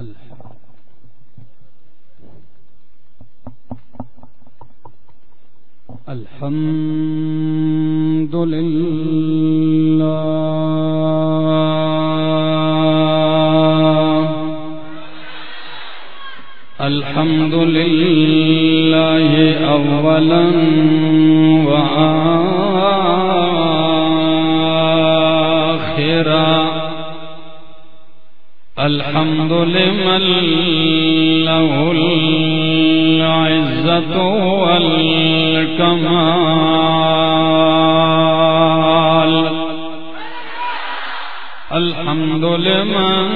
اللہ۔ الحمد لله الحمد لله أولا وآخرا الحمد لمن له العزة والكمال الحمد لمن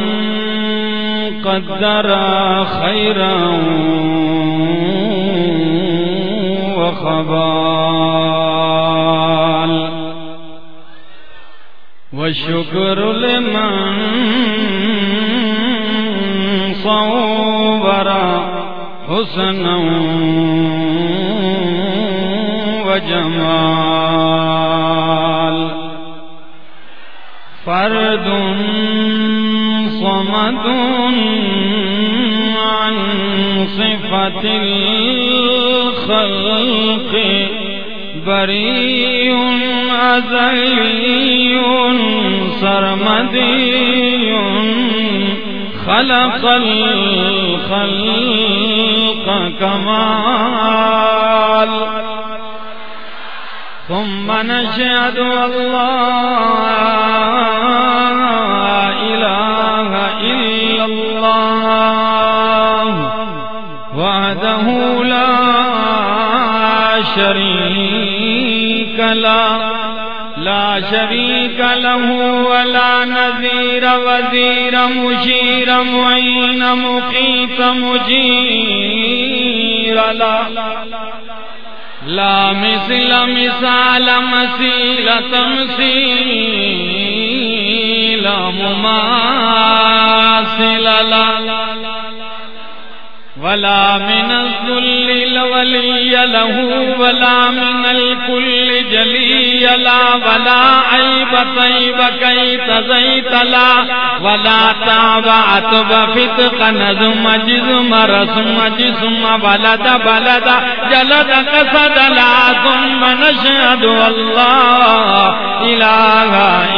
قدر خيرا وخبال والشكر لمن صور حسنا وجمال فرد صمد عن صفة الخلق بريء أزلي سرمدي خلق الخلق كمال. ثم نشهد الله إله إلا الله. لا شريك له ولا نذير وزير مشير معين مقيت مجير لا. لا مثل مثال مسيل تمثيل مماثل لا, لا. ولا من الذل الولي له ولا من الكل جلي لا ولا عيب طيب كي تزيت لا ولا تاب عتب فتق نظم جزم رسم جسم بلد بلد جلد قصد لا ثم نشهد الله إله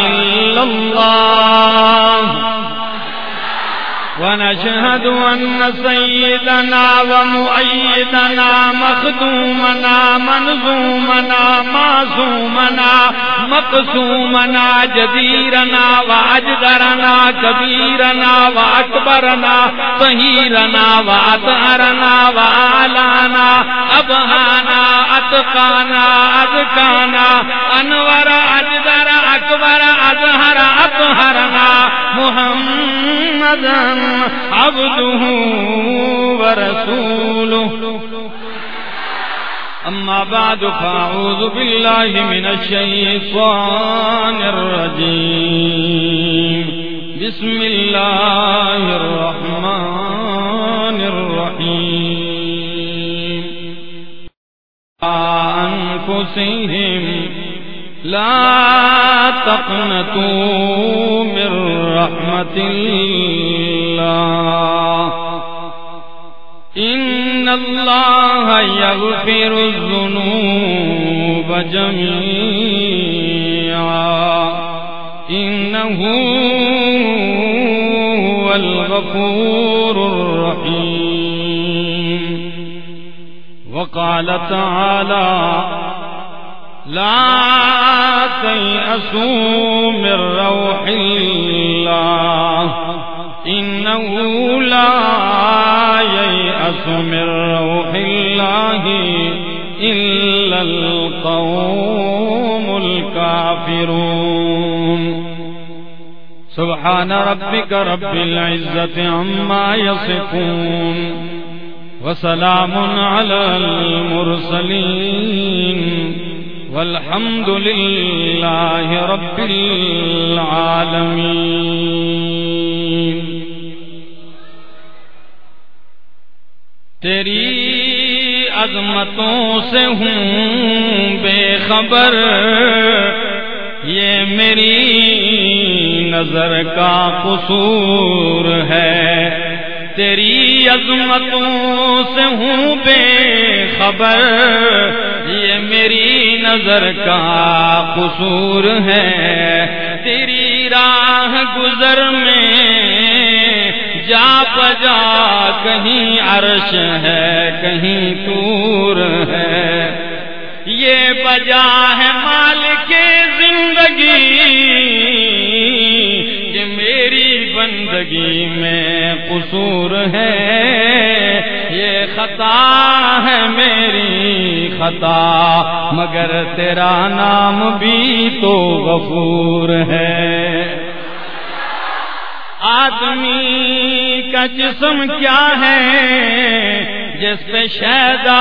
إلا الله ونشهد أن سيدنا ومؤيدنا مخدومنا، منظومنا، معصومنا، مقسومنا جديرنا وأجدرنا، كبيرنا وأكبرنا صهيرنا وأطهرنا وأعلانا، أبهانا، أتقانا، أذكانا، أنور، أجدر، أكبر أظهر أطهرنا، محمدا عبده ورسوله. أما بعد، فأعوذ بالله من الشيطان الرجيم. بسم الله الرحمن الرحيم. أنفسهم لا تقنطوا من رحمة الله إن الله يغفر الذنوب جميعا إنه هو الغفور الرحيم وقال تعالى لا تيأسوا من روح الله. إنه لا ييأس من روح الله إلا القوم الكافرون. سبحان ربك رب العزة عما يصفون. وسلام على المرسلين. والحمد لله رب العالمين تیری عظمتوں سے ہوں بے خبر، یہ میری نظر کا قصور ہے۔ تیری عظمتوں سے ہوں بے خبر، یہ میری نظر کا قصور ہے۔ تیری راہ گزر میں جا پجا کہیں عرش ہے، کہیں تور ہے۔ یہ بجا ہے مال بندگی میں قصور ہے۔ یہ خطا ہے میری خطا، مگر تیرا نام بھی تو غفور ہے۔ آدمی کا جسم کیا ہے؟ جس پہ شیدا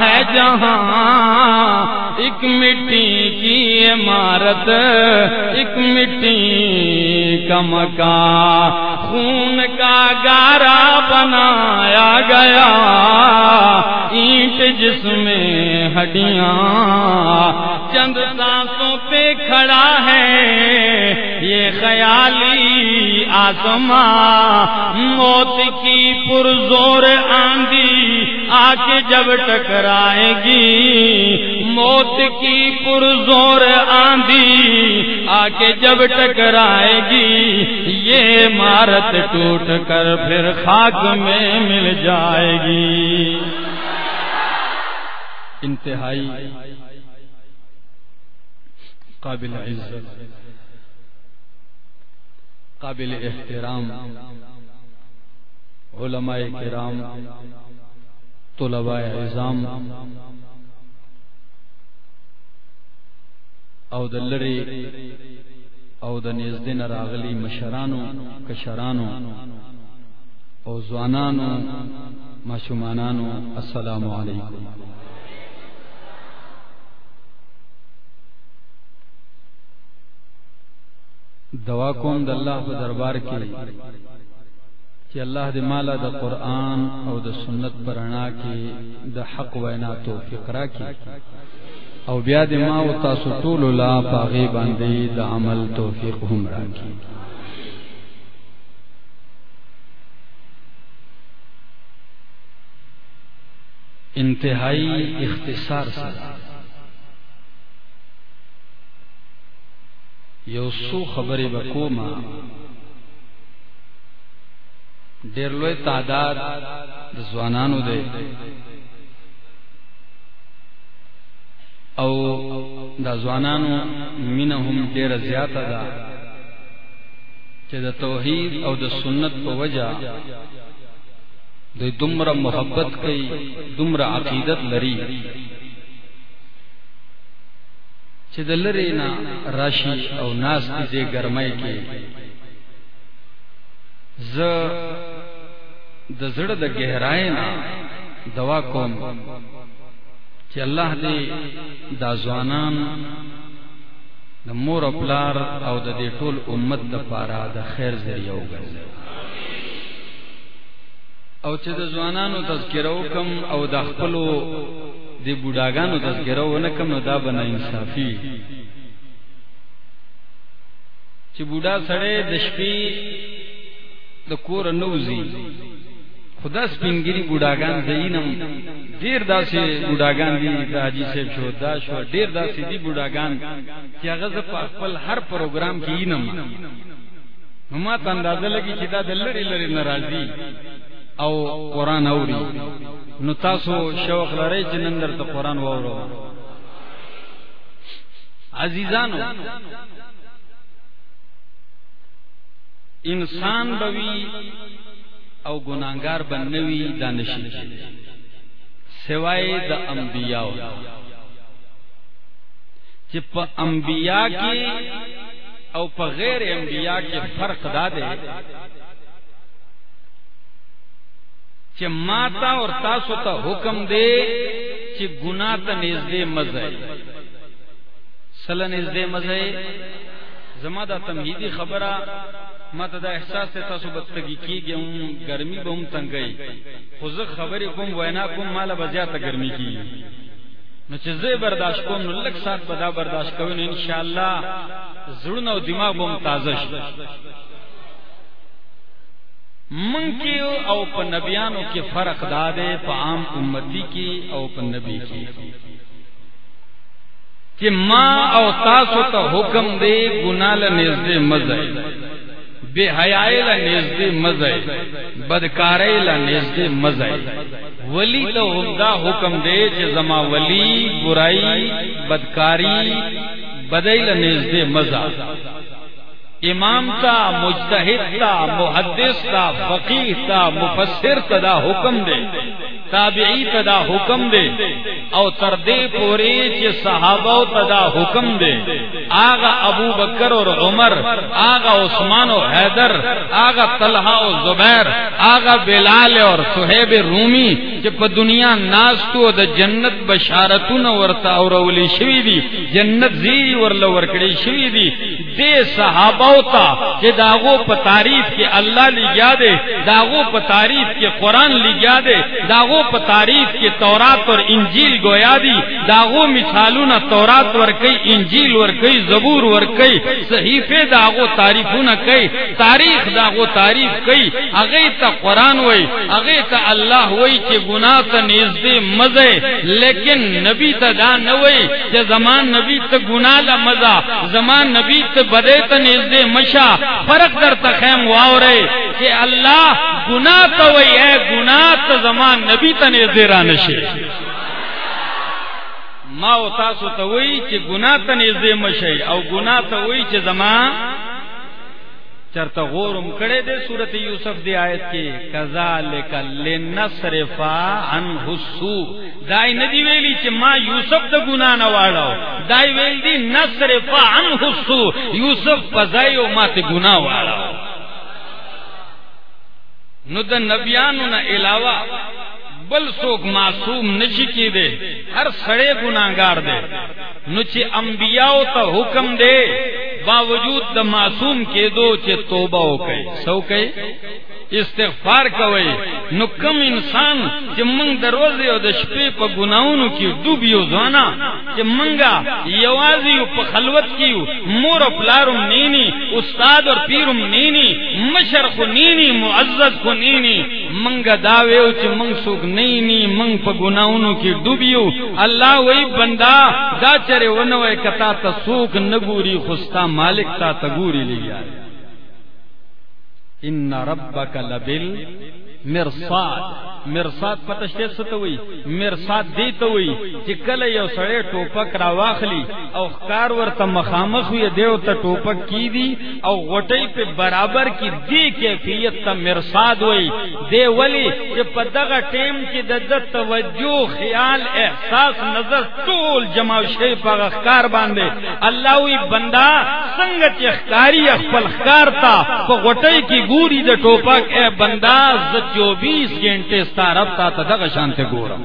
ہے جہاں، ایک مٹی کی عمارت، ایک مٹی کا مکان خون کا گارا بنایا گیا، اینٹ جس میں ہڈیاں، چند سانسوں پہ کھڑا ہے یہ خیالی آسماں موت کی پرزور آندھی آ کے جب ٹکرائے گی موت کی پرزور آندھی آ کے جب ٹکرائے گی یہ عمارت ٹوٹ کر پھر خاک میں مل جائے گی انتہائی قابل عزت، قابل احترام، علماء کرام، طلباء عظام، او دلری او د نزدین راغلی مشرانو، کشرانو او زوانانو ماشومانانو، السلام علیکم. دعا کوم د الله په دربار کې چې الله دې مالا د قران او د سنت پرانا کې د حق وینا توفیق راکړي. او بیا دې ما او تاسو ټول لا پاغي باندې د عمل توفیق هم راکړي. انتہائی اختصار سره. یو سو خبرې بکوما ډېر لوی تعداد د ځوانانو دی. او د ځوانانو مینه هم ډېره زیاته ده چې د توحید او د سنت په وجہ د دومره محبت کوي، دومره عقیدت لري. چې د لری نه راشي او ناس دې ګرمای کې. ز د زړه د گہرای نه دوا کوم چې الله دې دا ځوانان د مور خپلار او د دې ټول امت د پاره د خیر ذریعہ وګرځي او چې د ځوانانو تذکرہ وکم او د خپلو دی بوډاګانو تذکرہ ونه کوم نو دا بنا انصافي. چې بوډا سړی د شپې د کور نوزي خدا سپینګری بوډاګان زینم ډیر داسې بوډاګان دي، د حاجی صاحب شو، دا شو ډیر داسې دي بوډاګان، چې هغه ز په خپل هر پروګرام کې اینم نو ما ته اندازه لګی چې دا د لری لری ناراضي. او قران اوري نو تاسو شوق لرئ چې نن درته قران وورو عزیزانو، انسان بوي او ګناګار بنوي دانشي سوای د انبیاء چې په انبیاء کې او په غیر انبیاء کې فرق داده چې ماتا اور تاسو ته حکم دی چې ګنا ته نږدې مزه سل نږدې مزه زما دا تمهیدی خبره ماته دا احساس ته تاسو بستګی کیږم ګرمي به هم تنګي خو زه خبرې کوم، وینا کوم مال به زیاته ګرمي کیږي. نو چې زه برداشت کوم، نو لک سات به دا برداشت کوم ان شاء الله زړه او دماغ به هم تازه شي. من کی او پا نبیانو کی فرق دادے، پا عام امتی کی او پا نبی کی۔ کہ ماں او تاسو تا حکم دے گنال نزد مزائی بے حیائی نزد مزائی بدکاری نزد مزائی ولی تو عمدہ حکم دے کہ زما ولی، برائی، بدکاری بدیل نزد مزا امام تا مجتہد تا محدث تا فقیح تا مفسر تدا حکم دے، تابعی تدا حکم دے، او تردے پوری چ صحابہ تدا حکم دے۔ آغا ابو بکر اور عمر، آغا عثمان و حیدر، آغا طلحہ و زبیر، آغا بلال اور سہیب رومی چ پ دنیا ناس تو د جنت بشارتون ورتا اور اولی شوی دی، جنت زی ور کڑی شوی دی۔ دے صحابہ تا کہ داغو پ تعریف کے اللہ لگیا دے داغو پ تعریف کے قرآن لگیا دے داغو پ تعریف کے تورات اور انجیل گویا دی داغو مثالو نہ تورات ور کئی، انجیل ور کئی، زبور ور کئی، صحیفے داغو تعریفو نہ کئی، تاریخ داغو تعریف کئی، اگے تا قرآن وئی اگے تا اللہ وئی کہ گناہ تا نیزدے مزے لیکن نبی تا دا نوئی کہ زمان نبی تا گناہ دا مزہ، زمان نبی تا بدے تا نیزدے مشا فرق در تخیم واو رہے کہ اللہ گناہ تا وئی اے گناہ تا زمان نبی تا نیزدے رانشے ما او تاسو ته وای چې ګناه ته نږدې مشي او ګناه ته وای چې زما چرته غورم کړه دې سورته یوسف دی آیت کې کذالک لنصرفا عن حسو دای ندی ویلی چې ما یوسف د ګناه نه واړو دای ویل دی نصرفا عن حسو یوسف پزایو ما ته ګناه واړو نو د نبیانو نه علاوه بل سوک معصوم نشی کی دے، ہر سڑے گناگار دے۔ نچ انبیاء تا حکم دے، باوجود دا معصوم کے دو چے توبہ ہو کئے۔ سو کئے؟ استغفار کوي نو کم انسان چې موږ دروازه او د شپې په ګناونو کې ډوب یو ځانا چې موږ یوازې په خلوت کې مور او پلارم نینی، استاد او پیرم نینی، مشر خو نینی، معزز خو نینی. موږ دا ویو چې موږ څوک نینی، موږ په ګناونو کې ډوب یو. الله وای بندا، دا چره ونه کتا ته څوک نګوري خوستا مالک تا ته ګوري لګیا ان ربک لبل مرصاد. مرصاد پتشتے ستوئی. مرصاد دیتوئی چکل یو سڑے ٹوپک را واخلی. او خکار ورطا مخامخ ہوئی دیو تا ٹوپک کی دی او غٹی پہ برابر کی دی کیفیت تا مرصاد ہوئی دے ولی جی پدغا ٹیم کی دد توجہ، خیال، احساس، نظر طول جمع شئی پا اخکار باندے. اللہ ہوئی بندہ سنگت اخکاری اخپل خکار تا. پا غٹی کی گوری دا ٹوپک، اے بندہ زد چوبیس گھنٹے ستا رب تا تدغ شانتے گورم.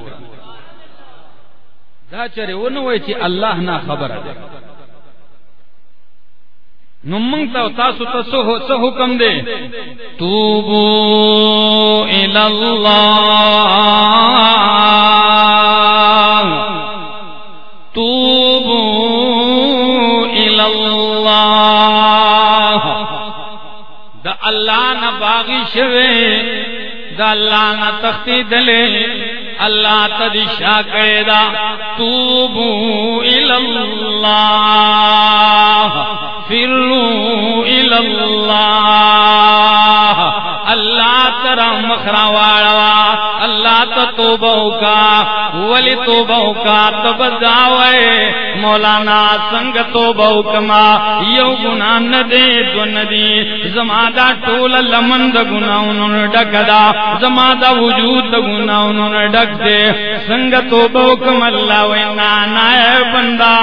دا چرے وہ نہ چی اللہ نہ خبر ہے. نمنگ تا تاسو تسو ہو سو حکم دے. توبو الاللہ. توبو الاللہ. دا اللہ نہ باغی شوے. دا اللہ نہ تختی دلے، اللہ تدشا دا۔ توبو الاللہ، فرو الاللہ۔ اللہ ترا مخرا واڑوا اللہ تو توبہ کا ولی توبہ کا تب داوے مولانا سنگ توبہ کما یو گناہ نہ دے دو ندی زمادا ټول لمند گناہوں ڈکدا زمادا وجود گناہوں ڈک دے سنگ توبہ کما اللہ وینا نائے بندہ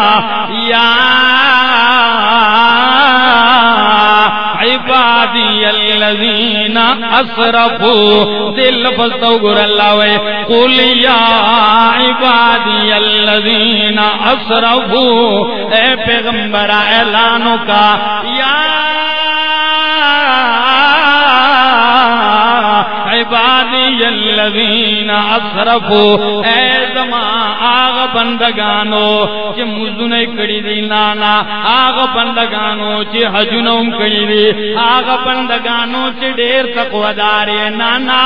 یا عبادی الذین اسرفوا دل فستو گر اللہ وے. قل یا عبادی الذین اسرفوا اے پیغمبر اعلانوں کا. یا عبادی الذین اسرفوا اے زمان آغا بندگانو چې مزونه کړی دی نانا هغه بندگانو چې حجونو کړی دی هغه بندگانو چې ډېر تقوا دار نانا،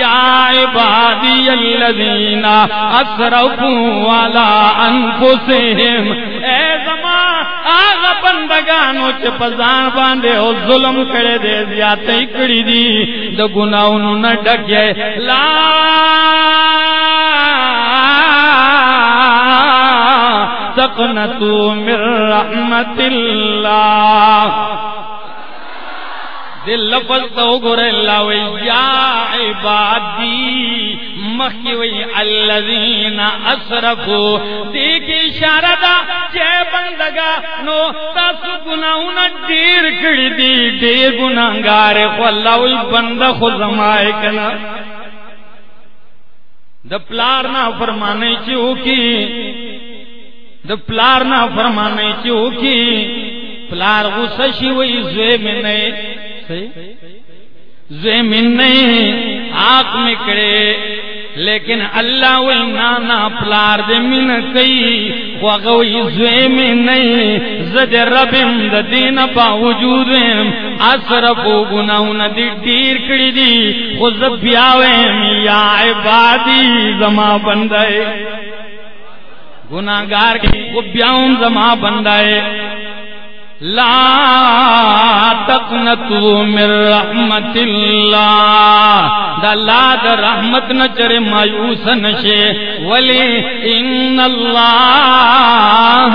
یا عبادی الذین اسرفوا علی انفسهم اے زما هغه بندگانو چې پزان باندې او ظلم کړی دی زیاتې کړی دی د ګناونو نه ډکه لا تقنطوا من رحمت اللہ۔ دل لفظ تو گور اللہ وی، یا عبادی، مخی وی الذین اسرفو۔ دیکھی اشارہ دا، جے بندگا، نو تاسو گناہونا دیر کڑی دی دیر گناہگار خو اللہ وی بند خو زمائے کنا۔ د پلار نا فرمانے چیو کی د پلار نا فرمانے چیو کی پلار غصہ شی وی زوے میں نئے نہیں آنکھ میں کرے لیکن اللہ وی نانا پلار دے من کئی وغوی زوی میں نہیں زد ربم دا دین پا وجود اصرف و گناہونا دی دیر کری دی خود بیاویم یا عبادی زما بندائے گناہگار کی وہ بیاؤں زما ہے لا تقنطوا من رحمت اللہ۔ دا لا دا رحمت نہ چرے مایوس نشے ولی ان اللہ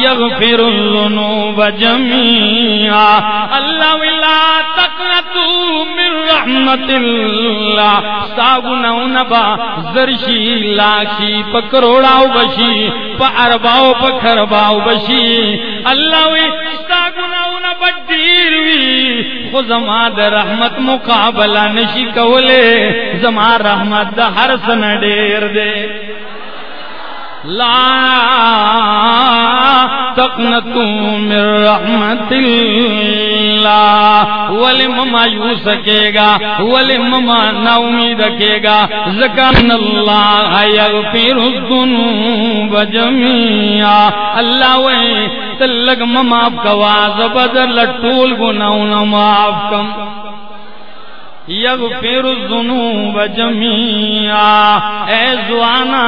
یغفر الذنوب جميعا اللہ ولا تقنطوا من رحمت اللہ۔ ساغنو نبا زرشی، لاکھی پکروڑاو بشی، پا ارباو پکھرباو بشی۔ اللہ وی گنا وی خو زما د رحمت مقابلہ نشی کولے زما رحمت د هر سن ډیر دے۔ لا تقنطوا من رحمت اللہ. ولم مایوس کے گا ولم نا امید کے گا زکان اللہ یغفر الذنوب جميعا اللہ وے، تلگ معاف کوا، زبدر لٹول گناہ معاف کم. یغفر الذنوب جميعا اے زوانا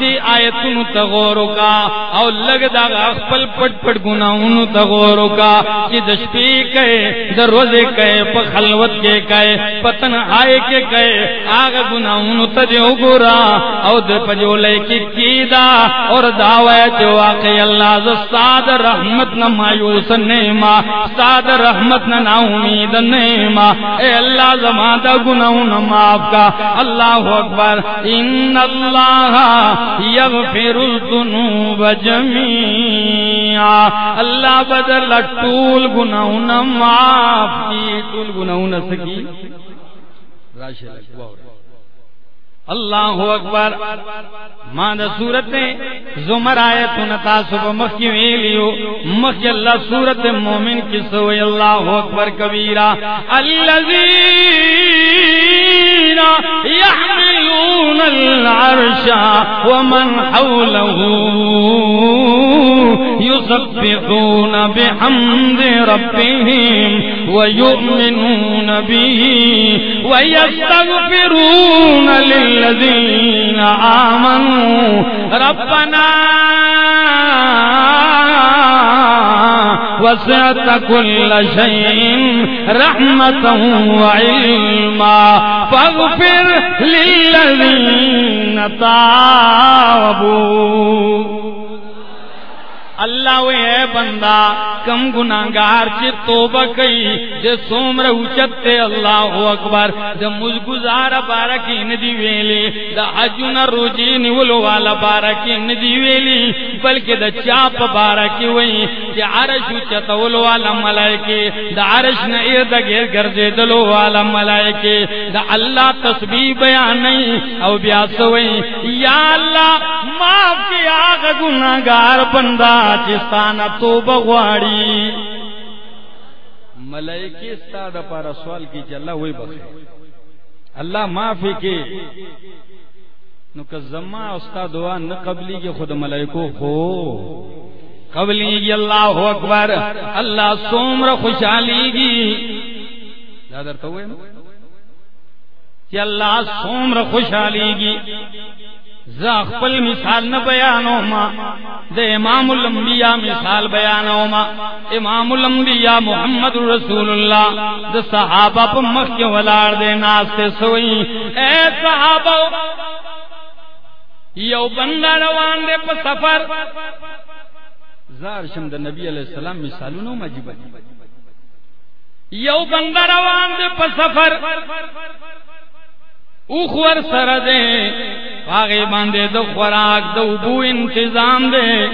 دی آیتن تغورو کا او لگ دا خپل پٹ پٹ گناہوں تغورو کا کہ دشپی کہے دروازے کہے پ خلوت کے کہے پتن آئے کے کہے آگ گناہوں تجو گورا او د پجولے کی کیدا اور دعوی جو واقع اللہ زاد رحمت نہ مایوس نیما ساد رحمت نہ نا امید نیما اے اللہ زمان دا گناہوں معاف کا۔ اللہ اکبر۔ ان اللہ یغفر الذنوب جميعا اللہ بدل طول گناہوں معاف کی طول گناہوں نہ سکی۔ راشد واہ۔ اللہ اکبر۔ مان صورت زمر آیت نتاسب مخی ویلیو، مخی اللہ صورت مومن کی سوئی اللہ اکبر کبیرہ۔ الذین یحملون العرش ومن حوله يسبحون بحمد ربهم ويؤمنون به ويستغفرون لله الذين آمنوا. ربنا وسعت كل شيء رحمة وعلما. فاغفر للذين تابوا. اللہ وے اے بندہ، کم گناہگار چ توبہ کئی۔ جے سومر اوچت اللہ اکبر۔ دے مج گزار بارکی ندی ویلی۔ دا حجن روجی نیولو والا بارکی ندی ویلی۔ بلکہ دا چاپ بارکی وئی۔ جے عرش اوچت ولو والا ملائکے دا عرش نہ ارد گیر گرجے دلو والا ملائکے دا اللہ تسبیح بیان نہیں او بیا سوئی یا اللہ، معاف کیا گناہگار بندہ۔ چستانا تو بغواڑی ملائکی استاد پارا سوال کی چل اللہ وہی بخش اللہ معافی کے نو که زما استا دعا نه قبلی کی خود ملائکو خو قبلی گی اللہ اکبر. اللہ سومر خوشحالی گی دادر تو ہوئے کہ اللہ سومر خوشحالی گی زخپل مثال نہ بیانو ما دے امام الانبیاء مثال بیانو ما امام الانبیاء محمد رسول اللہ. دے صحابہ پا مخ کے ولار دے ناستے سوئی. اے صحابہ، یو بندہ روان دے پا سفر. زار شم د نبی علیہ السلام مثالونو مجیب یو بندہ روان دے پا سفر. اوخور سر دے پاگے باندے دو خوراک، دو بو انتظام دے۔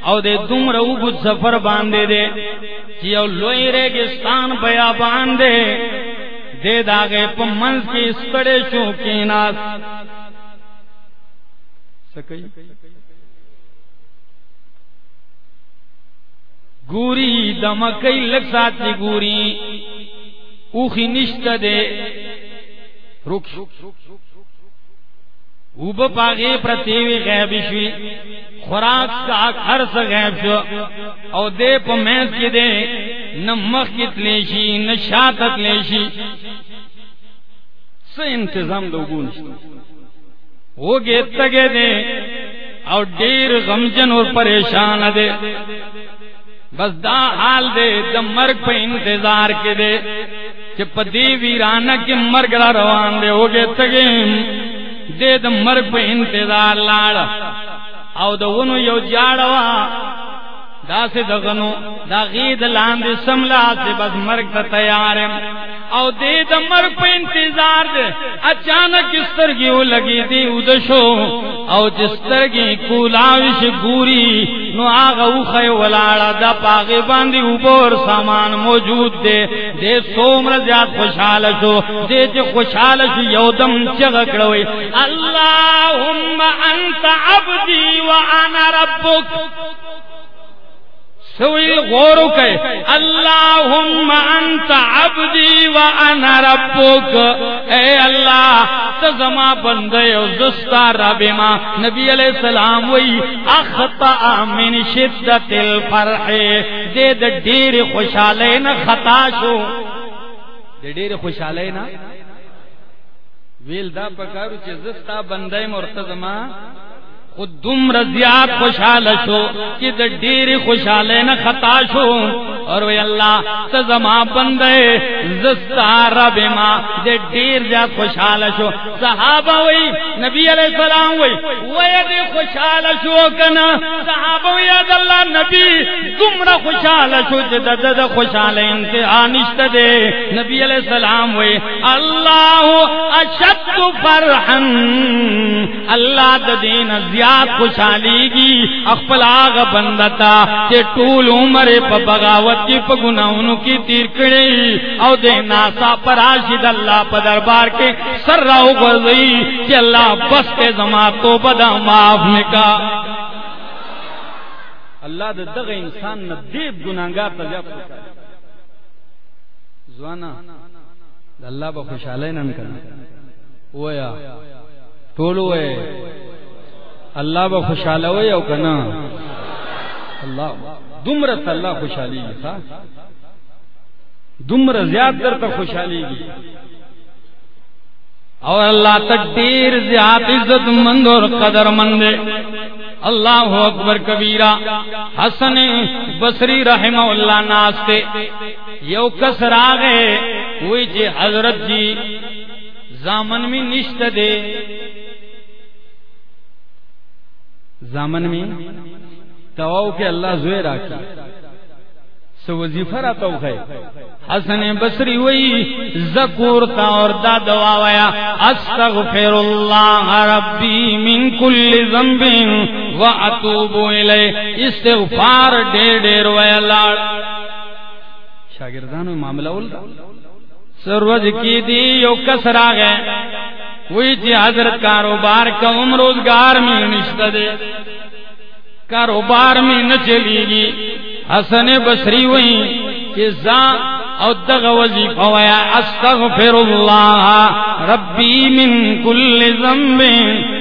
او دے دم رو سفر باندے دے۔ چی او لوئی ریگستان بیا باندے دے داغے پا منز کی اسپڑے چوکینات سکی؟ گوری دمکئی لگ ساتھی گوری۔ اوخی نشت دے۔ رک اوب پاگے پرتیوی غیب شوی۔ خوراک کا ہر سا غیب شو۔ او دے پا میز کی دے، نہ مخ کت لیشی نہ لیشی سا انتظام لوگو نشتا وہ گے تگے دے۔ او دیر غمجن اور پریشان دے۔ بس دا حال دے، دا مرگ پہ انتظار کے دے۔ کہ پدی ویرانہ کی مرگ را روان دے ہو گئے تگے۔ دے دا مرگ پہ انتظار لاڑ۔ او دا ونو یو جاڑوا۔ دا سے دغنو، دا غید لاندے سملا سے بس مرگ تا تیار او دے دا مرگ پہ انتظار دے۔ اچانک اس ترگی وہ لگی دی ادشو او جس ترگی کولاوش گوری، نو آغا اوخی ولاڑا دا پاغی باندی اوبور سامان موجود دے۔ دے سومر زیاد خوشحال شو۔ دے چے خوشحال شو یو دم چغکڑوئی اللہم انت عبدی و انا ربک۔ سوئی غورو کہ اللہم انت عبدی و انا ربک. اے اللہ، تزما بندے و زستا رب ما۔ نبی علیہ السلام وی اخطا من شدت الفرح. دے دیر خوشالے نا خطا شو۔ دے دیر خوشالے نا ویل دا پکارو چی زستا بندے مرتزما دم رضیات خوشحال شو کہ دا دیر خوشحال نہ خطا شو۔ اور وی اللہ تزما بندے زستا رب ما دے دیر جات خوشحال شو۔ صحابہ وی، نبی علیہ السلام وی وی دے خوشحال شو کنا۔ صحابہ وی اد اللہ نبی دمرا خوشحال شو جد دد خوشحال انتہا نشت دے۔ نبی علیہ السلام وی، اللہ اشد فرحن اللہ دین زیاد زیاد خوشحالی گی؟ اخپل آغا بندتا چے طول عمر پا بغاوت کی، پا گناہنو کی تیر کڑی۔ او دے ناسا پر آشد اللہ پا دربار کے سر راو گرزئی چے اللہ بس کے زمان تو بدا معاف نکا اللہ دے دغ انسان نا دیب گناہگار تا جاب زوانا اللہ با خوشحالی نن کرنا ویا ٹولو ہے اللہ با خوشحال ہوئے او کنا؟ اللہ. دمرت اللہ خوشحالی گی تھا دمر زیاد در تا خوشحالی گی. اور اللہ تک دیر زیاد عزت مند اور قدر مند اللہ اکبر کبیرہ حسن بصری رحمہ اللہ ناستے یو کسر آگے ہوئی جی حضرت جی زامن میں نشت دے. زامن میں تواو کے اللہ زوے راکی. سو وظیفہ را تو ہے حسن بصری وئی ذکر تا اور دا دعا ویا استغفر اللہ ربی من کل ذنب واتوب الی. استغفار ڈیر ڈیر ویا لاڑ شاگردانو معاملہ ولدا سروج کی دی یو کسرا گئے وہی جی حضرت کاروبار کا عمر روزگار میں نشتہ دے۔ کاروبار میں نہ چلی گی حسن بصری ہوئی کہ زا او دغ وظیفہ ویا۔ استغفر اللہ ربی من کل ذنب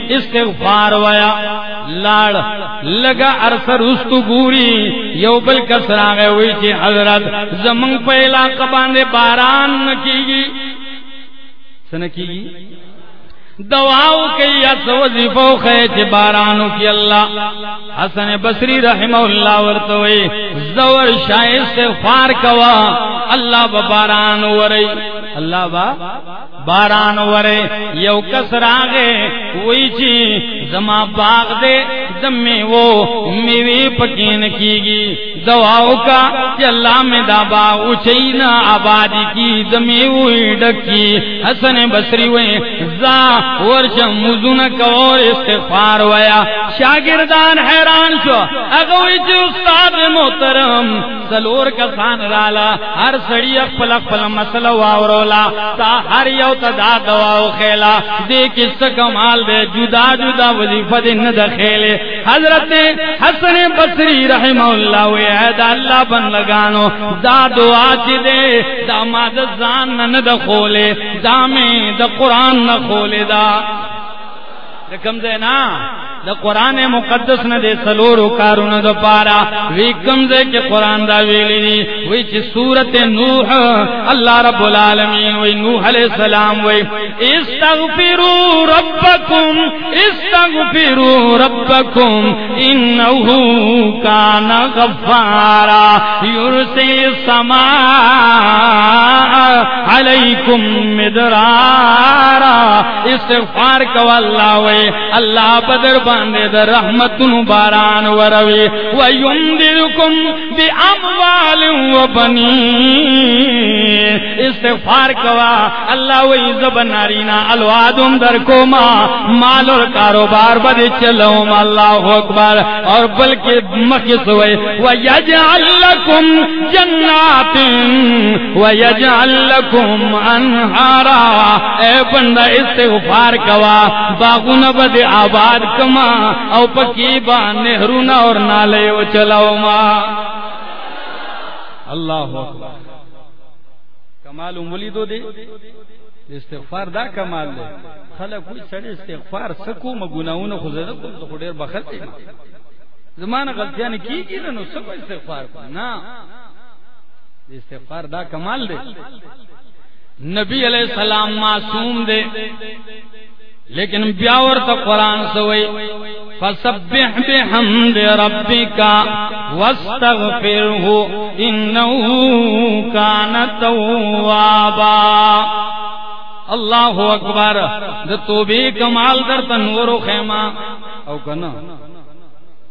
استغفار ویا۔ لاڑ لگا ارسر استو گوری۔ یو بل کسرا گئے ہوئی چی حضرت زمن پہلا قباندے باران نکیگی سنکیگی دعاؤ کی یا وظیفو خیچ بارانو کی اللہ۔ حسن بصری رحمہ اللہ ورطوئی زور شاہ استغفار کوا۔ اللہ باران ورئی اللہ با باران ورے۔ یو کس راگے وہی چی، زما باغ دے دمی وہ میوی پکین کی گی دعاؤ کا کہ اللہ میں دا باغ اچھینا آبادی کی دمی ہوئی ڈکی۔ حسن بسری ہوئی زا ورش مزون کور استغفار ویا شاگردان حیران شو اگوی چی استاد محترم، سلور کسان رالا، ہر سڑی اقفل اقفل مسئلہ واورولا، تا ہر یو تا دا دواو خیلا دے کس کمال دے، جدا جدا وظیفہ دے ند خیلے حضرت حسن بصری رحمہ اللہ وی اید اللہ بن لگانو، دا دعا چی دے، دا ماد زان ند خولے دا میں، دا قرآن نہ خولے دا کم دے نا دا قرآن مقدس نہ دے سلور کارون دا پارا. وی کم دے کہ قرآن دا ویلی دی، وی چی سورت نوح، اللہ رب العالمین وی نوح علیہ السلام وی. استغفروا ربکم استغفروا ربکم، انہو کان غفارا. یرسی سما علیکم مدرارا، استغفار کو اللہ وی اللہ بدر باندے در رحمت باران وروی ویندرکم بی اموال و بنی استغفار کوا اللہ وی زبن نارینا الوادم در کوما، مال اور کاروبار بدے چلو اللہ اکبر، اور بلکہ مخص ہوئے ویجعل لکم جنات، ویجعل لکم انہارا۔ اے بندہ استغفار کوا۔ باغون بد آباد کما۔ او پکی با نہرونا اور نالے او چلاو ما۔ اللہ اکبر۔ کمال امولی دو دے۔ استغفار دا کمال دے۔ خلق کوئی سڑے استغفار سکو مگناون خوزدہ کم تو خودیر بخط دے۔ زمانہ غلطیان کی کی نو؟ سکو استغفار کو نا۔ استغفار دا کمال دے۔ نبی علیہ السلام معصوم دے، لیکن بیاور تو قرآن سوئی فسبح بحمد ربك واستغفره انه كان توابا۔ اللہ اکبر، د توبے کمال در تنور و خیمہ۔ او کنا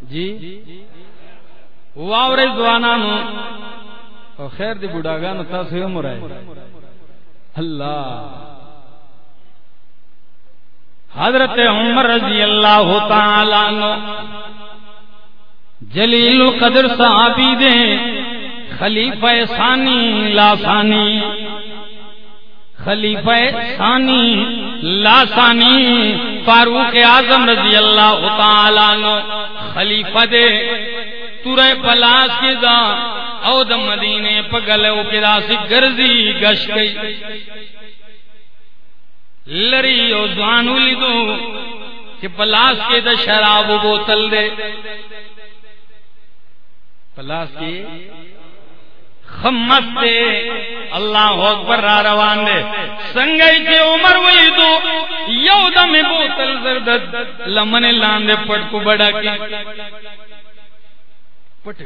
جی؟ واور زوانانو او خیر دی بډاګانو تاسو یې مرای اللہ۔ حضرت عمر رضی اللہ تعالی عنہ جلیل القدر صحابی دے خلیفہ ثانی لا ثانی۔ خلیفہ ثانی لا ثانی فاروق اعظم رضی اللہ تعالی عنہ خلیفہ دے تورے پلاس کے دا او د مدینے پگلو کے دا سی گرزی گش گئی لری او ځوانو لیدو چې پلاس کې د شراب بوتل دے پلاس کې خمس دے اللہ اکبر را روان دے سنگئی چې عمر وی ولیدو، یو دم بوتل زرد لمن لاندې پټ کو بڑا کې پټ.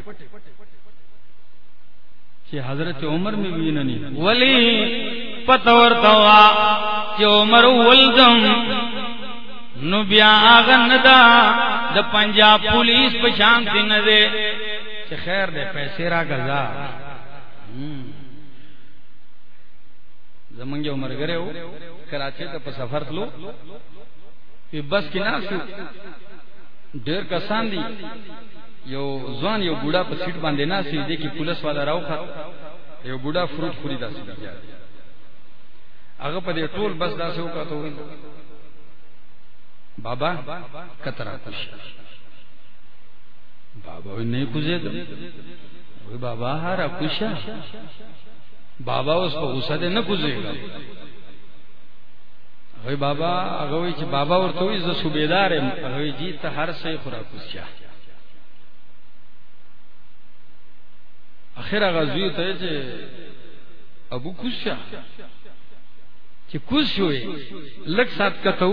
چې حضرت عمر بھی نہیں ولی پتور توا چې عمر ولدم۔ نو بیا غن دا د پنجاب پولیس په شان دي نه دے چې خیر دے پیسې را غزا زمونږ عمر غره و کراچي ته په سفر تلو۔ په بس کې ناسو ډېر کسان دي یو ځوان، یو بوډا په سیټ باندې ناسي دي کې پولیس والا راوخت یو بوډا فروټ خوري داسې هغه په دې ټول بس داسې وکړو بابا کترا تش بابا وی نه کوزه وی، بابا ہارا خوشا بابا اس کو غصہ دے نہ گزے گا وای بابا، هغه وی چې بابا ورته وی زه صوبیدار یم. هغه جی ته هر څه خورا کوشیا اخر هغه زوی ته چې ابو کوشیا چې کوش شوې لک سات کتو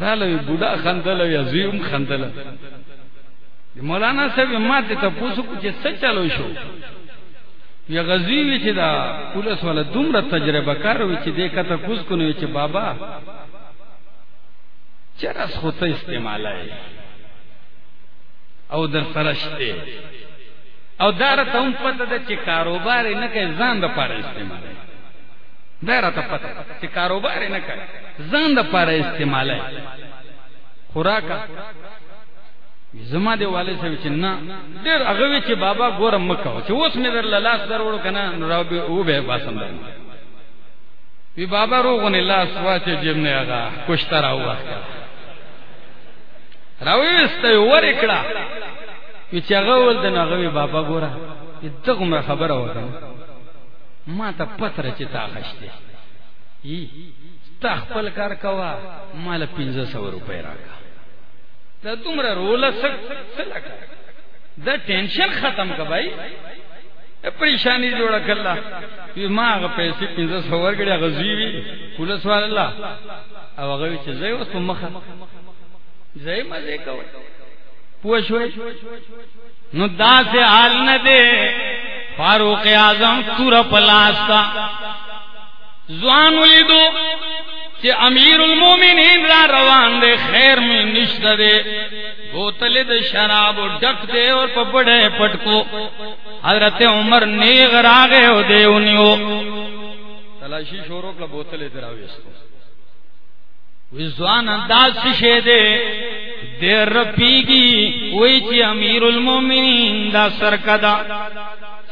را لوي بوډا خندل یا زویم خندل جی، مولانا صاحب ماته ته پوسو جی، چې څه چلو شو۔ یا غزی وی چې دا پولیس والا دومره تجربه کار وی چې دې کته کوز کو نه چې بابا۔ چرس خو ته استعمال او در سرشته او دار ته هم پته ده چې کاروبار نه کوي، ځان د پاره استعمال دار ته پته چې کاروبار نه کوي، ځان د پاره استعمال خوراکا زما دی والے سے چې نه، ډېر هغه چې بابا ګورم مکو چې اوس مې در لاس در وړو کنه نو راو به او به باسم وی بابا روغونه لاس واچه جیم نه هغه کوشتر او وخت راوي است ور کړه. وی چې هغه ول د هغه بابا ګوره دغه خبره وکړه ما ته پتر چې تا خشته ای تا خپل کار کوا مال 1500 روپے راکا دا تمرا رول دا ٹینشن ختم کا بھائی پریشانی جوڑا کلا ما هغه پیسې پنځه ورګړي هغه زیوی پولیس والا او هغه چې زه اوس په مخه. زه مزه کوي پوه شوي نو دا سے حال نه دے۔ فاروق اعظم تور پلاستا ځوان ولیدو چې امیر المومنین را روان دے، خیر میں نشت دے۔ بوتل د شراب ڈک دے اور پپڑے پٹکو۔ حضرت عمر نیغ راگے ہو دے انیو۔ تلاشی شورو کلا، بوتل دراوی اسکو وزوان انداز ششے دے دیر رپیگی وی چی امیر المومنین دا سرکا دا۔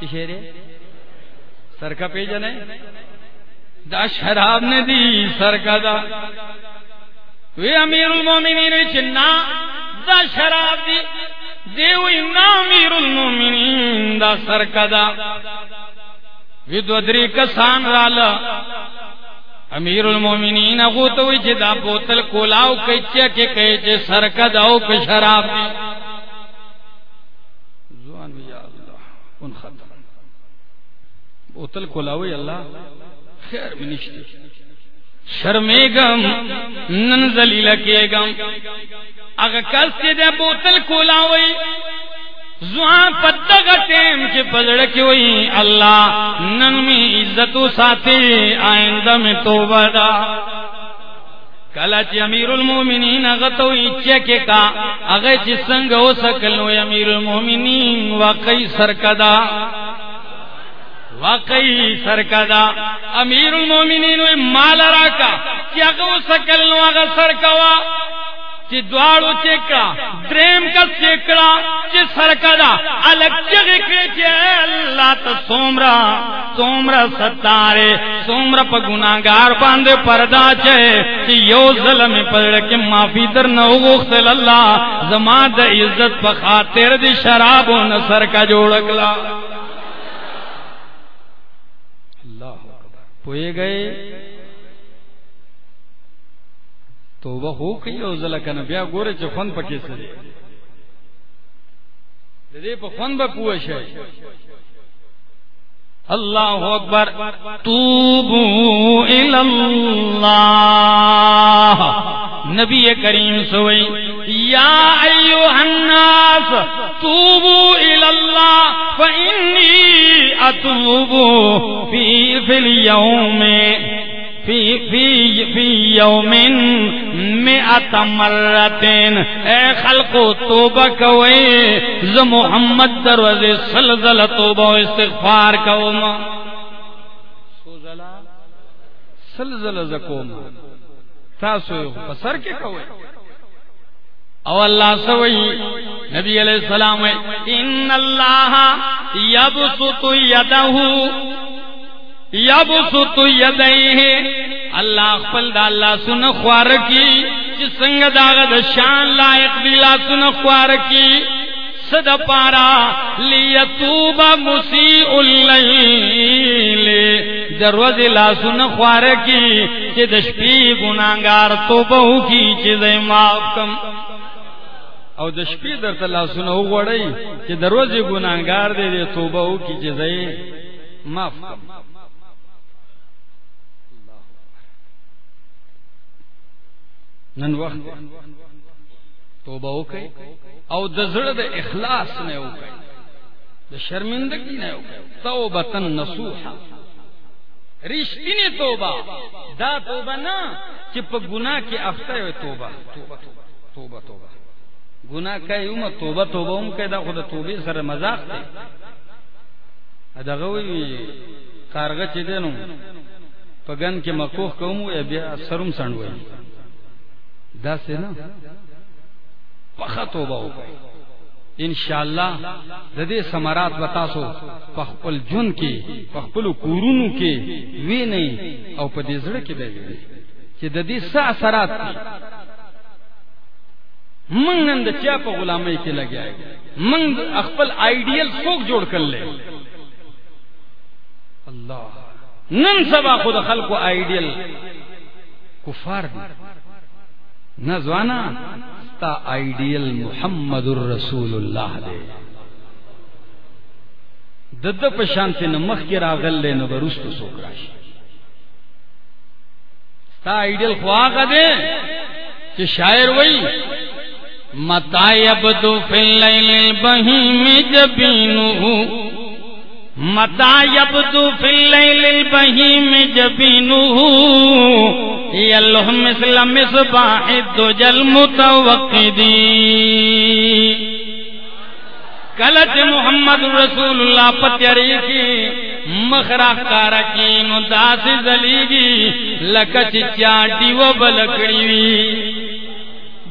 ششے دے سرکا پی جنے دا شراب نے دی سر دا۔ وی امیر المومنین وی چنا دا شراب دی۔ دیوی نا امیر المومنین دا سر کا دا۔ وی دو دری کسان رالا۔ امیر المومنین اگو تو وی چی دا بوتل کولاو کئی چی کے کئی چی سر کا او پی شراب. دی زوان وی یا اللہ ان ختم بوتل کولاوی اللہ، خیر بھی نشتی. شرمے گم نن زلیل کے گم اگر کس کے دے بوتل کولا ہوئی زوان پتہ ٹیم کے پدڑ کی ہوئی۔ اللہ نن میں عزت ساتھی آئندہ میں توبہ دا۔ کلا چی امیر المومنین اغتو اچے کے کا۔ اگر چی سنگ ہو سکلو امیر المومنین واقعی سرکدہ۔ واقعی سرکدا امیر المومنین مال راکا۔ کیا کہ سکل نو آگا سرکوا؟ چی دوارو چکڑا دریم کا چکڑا چی جی سرکدا الگ جگہ کے چی اللہ تا سومرا سومرا ستارے، سومرا پا گناہگار باندے پردا چے چی جی یو ظلم پڑھ کے معافی در نو غختل اللہ زمان دا عزت پا خاطر دی شراب و نصر کا جوڑکلا اللہ پوئے گئے تو وہ ہو کئی او زلا کنا بیا گورے چ فن پکې پکے سرے دے په فن به پوه شي اللہ اکبر. توبو ال اللہ نبی کریم سوئی یا ایوہ الناس، توبو اللہ فإنی اتوبو فی فی اليوم فی فی فی یوم مئت مرتين اے خلق توبہ کوئے۔ ز محمد دروازے سلزل توبہ و استغفار کوما۔ سلزل زکوما تاسو پسر کے کوئے۔ او اللہ سوئی، نبی علیہ السلام ان اللہ یبسط یدہو یبسط یدیہ. اللہ خپل دا اللہ سن خوار کی چې څنګه دا د شان لایق دی لا سن خوار کی. صد پارا لیتوب مسیء اللیل. دروز لا سن خوار کی چې د شپې ګناګار توبه وکي چې زې معاف کم. او د شپې درته لا سن وغړی چې دروز ګناګار دې توبه وکي چې زې معاف کم. نن وخت توبه وکي او د زړه د اخلاص نه وکي د شرمندگی نه وکي توبه نصوحه رشتینی توبه. دا توبه نه چې په ګناه کې افته وي توبه. توبه توبه توبه ګناه کوي او توبه توبه هم کوي دا خو د توبې سره مزاق دی. دغه وی کارغه چې دینو پګن کې مکوخ کوم، یا بیا سروم سندوي دا سه نه پخه توبه وکړي ان شاء الله د دې سمارات بتاسو پخپل جون کې پخپل کورونو کې وی نه او په دې زړه کې دی چې د دې څه اثرات دي. من نن د چا په غلامۍ کې لګیا من خپل آیډیل څوک جوړ کړل الله. نن سبا خود خلکو آیډیل کفار دی دي نزوانا ستا آئیڈیل محمد الرسول اللہ دے۔ دد پشانتی نمخ کی راغل لے نبروس نبرست سوکراش ستا آئیڈیل خواہ دے کہ شاعر وئی متا یبدو فی اللیل البہیم جبینو متا یبدو فی اللیل البہیم جبینو یلہ مثل مصباح الدجل متوقدی کلت محمد رسول اللہ پتیری کی، مخرا کارا کی، نو داس زلیگی، لکچ چاٹی و بلکڑی۔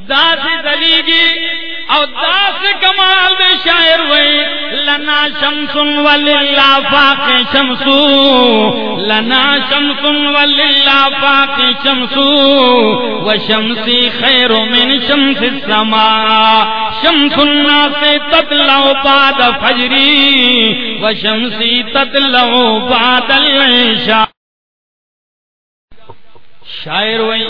وی داس زلیگی او داس کمال دے شاعر وئی، لنا شمس وللہ فاق شمس لنا شمس وللہ فاق شمس وشمسی خیر من شمس السماء شمس الناس تطلع بعد فجری، وشمسی تطلع بعد العشاء۔ شاعر وئی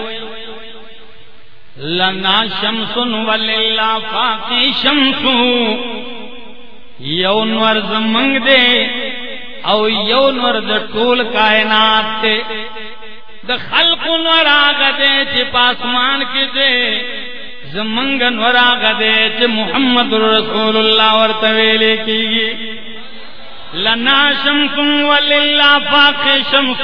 لنا شمس وللہ فاقی شمس. You Noor زمنگ they O you نور د ټول کائنات تے د خلق نور آگا دے چی پاسمان کی دے. زمنگ نور آگا دے چی محمد رسول اللہ ورطویلے کی گی. لنا شمس وللہ فاق شمس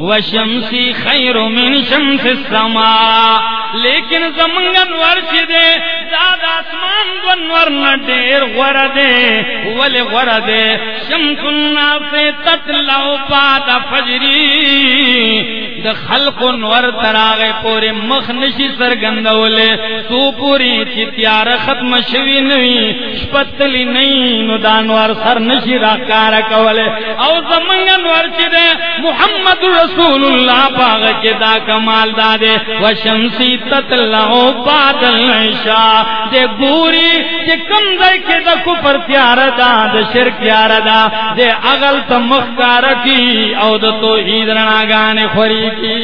وشمسی خیر من شمس السماء لیکن زمنگن ورچ دے، داد آسمان دون ورن دیر غور دے ولی غور دے۔ شمس الناس تطلعو بعد فجری، د خلق نور تراغ پورے مخ نشی سرگندولے۔ تو پوری چی تیار ختم شوی نوی، شپتلی نئی نو دانوار سر نشی را کار کولے. او زمنگن ورچ دے، محمد رسول اللہ پاغ کے دا کمال دا دے. و شمسی تطلعو بادل نشا دے گوری چی کم دے کے دا کفر تیار دا، دے شرک تیار دا. دے اغل تا مخکار کی، او دا توحید رناگانے خوری کی.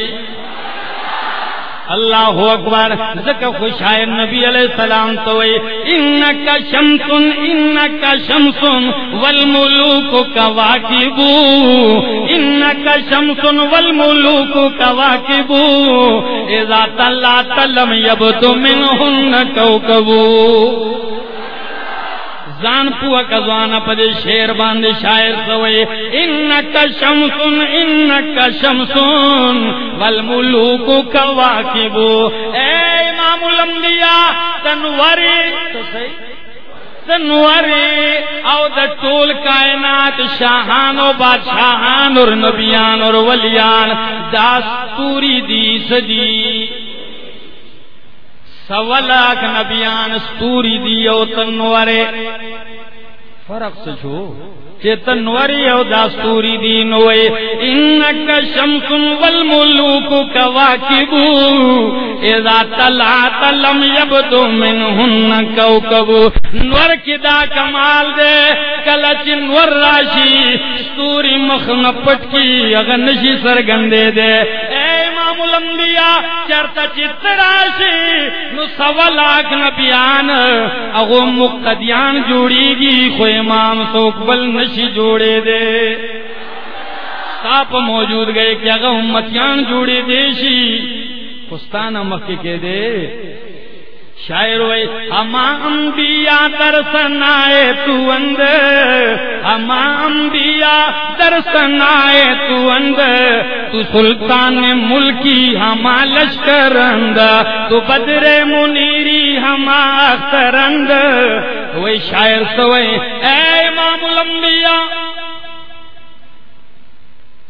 اللہ اکبر زکا خوش آئے نبی علیہ السلام تو انکا شمسن انکا شمسن، والملوک کواکبو انکا شمسن، والملوک کواکبو اذا تلا تلم یبتو منہن کوکبو زان پو کزوان پد شیر باند شاعر سوئے انک شمسن انک شمسن، والملوک کواکبو اے امام الانبیاء، تنوری، تو صحیح؟ تنوری، او د ټول کائنات، شاہان او بادشاہان اور نبیان اور ولیان، داستوری دی سدی. سولاک نبیان سطوری دی او تنورے۔ فرق سے چھو چیتنوری او داستوری دین وے۔ انکا شمس والملوک کواکبو اذا طلعت لم یبدو منہن کوکبو نور کی دا کمال دے، کلچ نور راشی۔ ستوری مخن پٹکی اغنشی سرگندے دے۔ اے امام الانبیاء، چرتا چتراشی نو سوالاک نبیان، اغو مقتدیان جوڑی گی۔ خو امام سوکبل نشی جوڑے دے۔ ساپ موجود گئے کہ اگر امتیان جوڑے دیشی پستان مکی کے دے۔ شاعر وے اما انبیاء درسن آئے تو اند اما انبیاء درسن آئے تو اند، تو سلطان ملکی ہما لشکر اند، تو بدر منیری ہما اخترند وے شاعر سوے اے امام الانبیاء،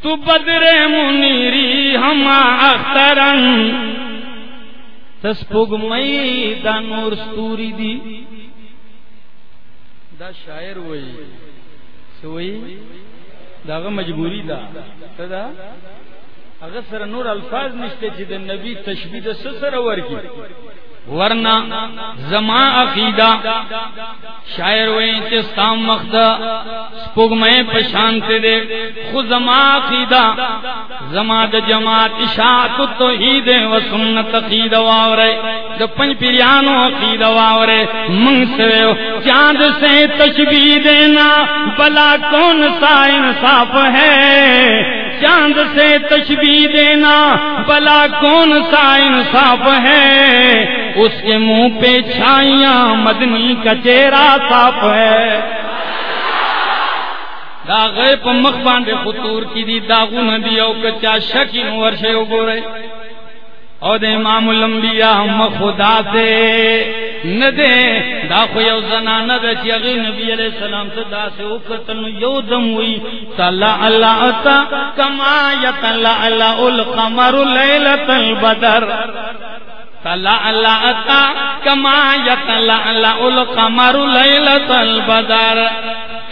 تو بدر منیری ہما اخترند تسپوگ مئی دا نور ستوری دی دا شاعر وئی سوئی دا مجبوری دا دا اگر سر نور الفاظ نشتے چی دا نبی تشبیح دا سسر ورکی ورنہ زما عقیدہ شاعر ویں تے مخدا سپوگ میں پشانت دے، خود زما عقیدہ، زما د جماعت اشاعت توحید و سنت عقیدہ واورے د پنج پیرانو عقیدہ واورے من سے چاند سے تشبیہ دینا، بلا کون سا انصاف ہے؟ چاند سے تشبیح دینا، بلا کون سا انصاف ہے؟ اس کے منہ پہ چھائیاں، مدنی کا چہرہ صاف ہے۔ داغے پا مخ باندے خطور کی دی داغو ندی او کچا شکی ورشے گورے او دے امام الانبیاء ہم خدا سے ندے دا خو یو زنانہ دا چی اغی نبی علیہ السلام سے دا سے اکتن یو دم ہوئی۔ تلا اللہ اتا کما یتلا اللہ القمر لیلت البدر۔ تلا اللہ اتا کما یتلا اللہ القمر لیلت البدر۔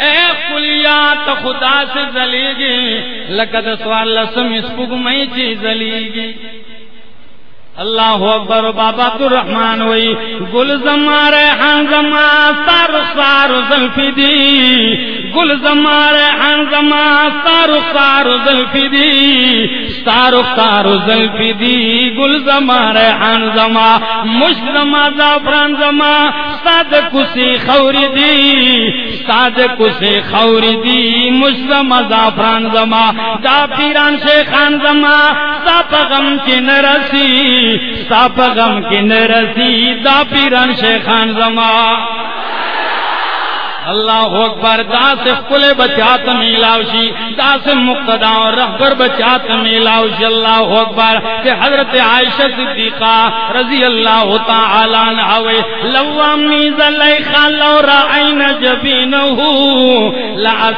اے کلیات خدا سے زلیگی لقد سوال لسم اس پگمئی چی زلیگی۔ اللہ اکبر بابا تو رحمان ہوئی گل زمار ہن زما سار سار زلفی دی گل زمار ہن ہاں زما سار سار زلفی دی سار سار زلفی دی گل زمار ہن زما مشک زعفران زما ساد کسی خوری دی ساد کسی خوری دی، مسلم زما زعفران زما دا پیران شیخان زما، ساپ غم کی نرسی، ساپ غم کی نرسی دا پیران شیخان زما۔ اللہ اکبر، دا سے کل بچات میلاوشی دا سے مقتدا اور رہبر بچات میلاوشی اللہ اکبر۔ کہ حضرت عائشہ صدیقہ رضی اللہ تعالی عنہ لو میز لیخا لو رأین جبینہ لا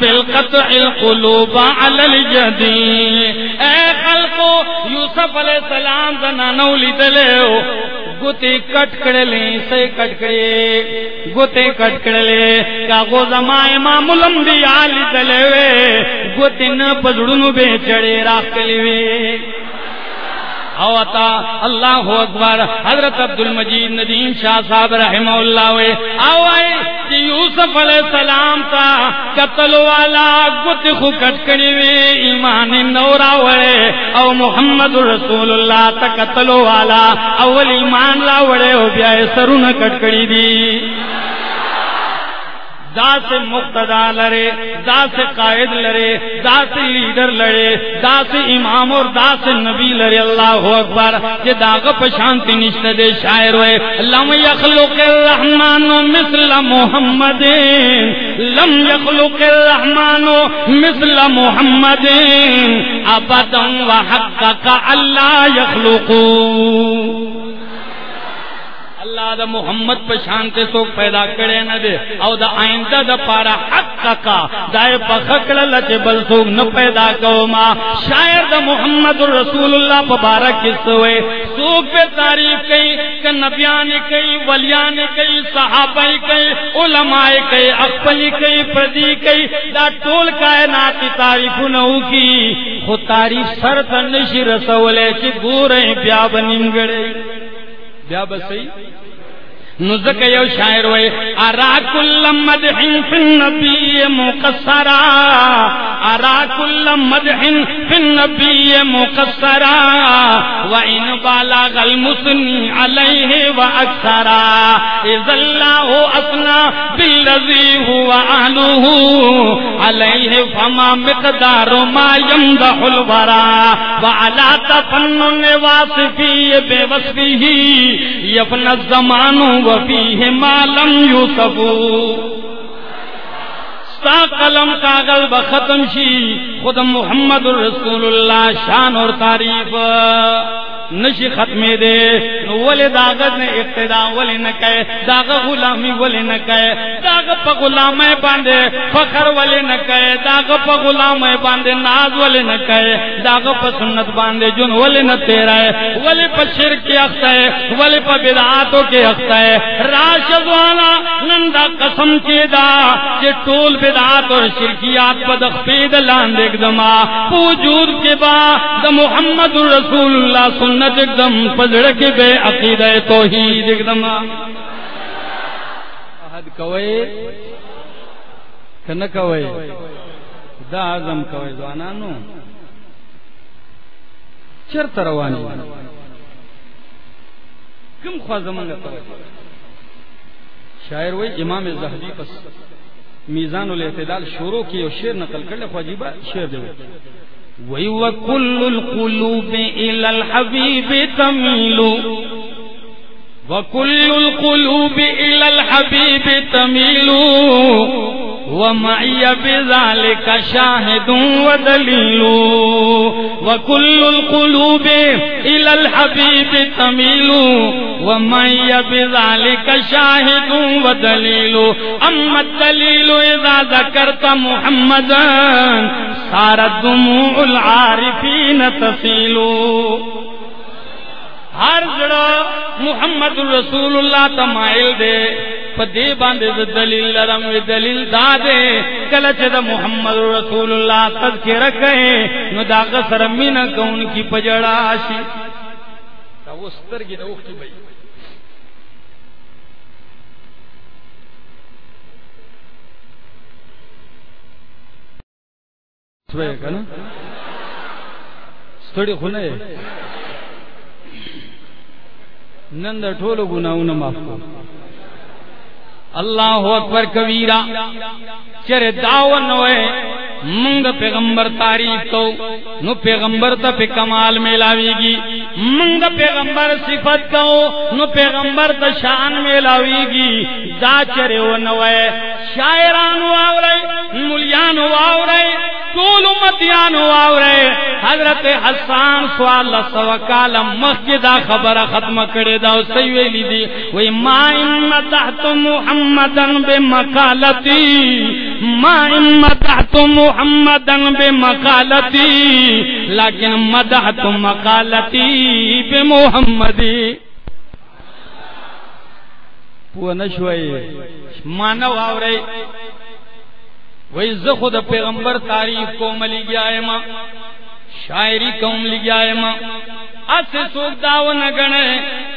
بالقطع القلوب علی الجدین۔ اے خلقو، یوسف علیہ السلام زنانو لیدلے ہو گوتے کٹ کڑلے سے کٹ کڑے گوتے کٹ کڑلے کا گو زما امام الانبیاء لیدلے وے گوتے نہ پزڑنو بے چڑے راکھ کلیوے اوتا اللہ اکبر، حضرت عبد المجید ندیم شاہ صاحب رحمہ اللہ وے آوائے کہ یوسف علیہ السلام تا قتل والا گت خو کٹکڑی وے ایمان نورا وڑے او محمد رسول اللہ تا قتل والا اول ایمان لا وڑے او بیا سرون کٹکڑی دی دا سے مقتدا لڑے دا سے قائد لڑے دا سے لیڈر لڑے دا سے امام اور دا سے نبی لڑے۔ اللہ اکبر کہ داغ پشانتی نشت دے شاعر ہوئے۔ لم یخلق الرحمن مثل محمد، لم یخلق الرحمن مثل محمد. ابدا وحقق اللہ یخلقو۔ اللہ دا محمد پہ شانتے سو پیدا کرے نہ دے۔ او دا آئندہ دا پارا حق کا دائے پخکڑ لچ بل سو نہ پیدا کو ما۔ شاعر دا محمد رسول اللہ پبارک کس ہوئے۔ سوک پہ تعریف کئی کہ نبیان کئی، ولیان کئی، صحابہ کئی، علماء کئی اقبلی کئی، پردی کئی۔ دا ٹول کائنات کی تعریف نہ کی۔ خود تعریف سر تنشی رسولے چی گورے بیا بنیم گڑے بیا بسی نزک یو شاعر وے ارا کل مدح فی النبی مقصرا. ارا کل مدح فی النبی مقصرا. وان بالغ المسنی علیہ واکثرا اذ اللہ اسنا بالذی هو اهله علیہ فما مقدار ما يمدح الورا وعلى تفنن واصفی بے وصفه يفنى الزمان وفیہ مالم یوسفو ستا قلم کاغل بختم شی خود محمد رسول اللہ شان اور تعریف. نشی ختمی دے. ولی داغت نے اقتدا ولی نکے داغ غلامی ولی نکے داغ پا غلام باندے. فخر ولی نکے داغ پا غلام باندے ناز ولی نکے داغ پا سنت باندے جن ولی نتیرا ہے. ولی پا شرک کی اختا ہے. ولی پا بدعاتوں کی اختا ہے. راشد والا نندا قسم کی دا. کہ ٹول بدعات اور شرکیات پا دخپید لاند ایک دما وجود کے با دا محمد رسول اللہ سنت ایک دم پزڑ کے بے عقید توحید ایک دم عہد کوئے، کن کوئے؟ دا اعظم کوئے زوانانو چرت روانی کم خواہ زمانگا توجہ شاعر وہی امام زہبی پس میزان الاعتدال شروع کی اور شیر نقل کر لے خواجیبہ جی، شیر دے وكل القلوب إلى الحبيب تميل وكل القلوب إلى الحبيب تميل ومعي بذلك شاهد ودليل وكل القلوب إلى الحبيب تميل ومعي بذلك شاهد ودليل أما الدليل إذا ذكرت محمدا صارت دموع العارفين تصيل ہر جڑا محمد رسول اللہ تمائل دے، پدے باندے دلیل لرم وی دلیل دا دے۔ کلچ دا محمد رسول اللہ تذکر کہے نو دا غسر من کون کی پجڑا آشی۔ تا وہ سترگی دا اوخ بھئی۔ سوئے کنا ستڑی خونے خونه نند ټولو ګناونه معاف کو اللہ اکبر کبیرہ، چرے داو نوے منگ پیغمبر تعریف تو نو پیغمبر تا پہ کمال میلاوی گی۔ منگ پیغمبر صفت کو، نو پیغمبر تا شان میلاوی گی۔ دا چرے و نوے شاعران واورے ملیان واورے طول امتیان واورے، حضرت حسان سوال سوا کال مسجدہ خبر ختم کرے دا سیوے لی دی، وی ما امتحت محمدن بے مقالتی ما امتحت محمدن بے مقالتی لیکن مدحت مقالتی بے محمدی پوہ نشوئی مانو آورے وہی زخود پیغمبر تعریف کو ملی گیا ہے ماں شاعری قوم لی گیا ہے اس سوک داو نگنے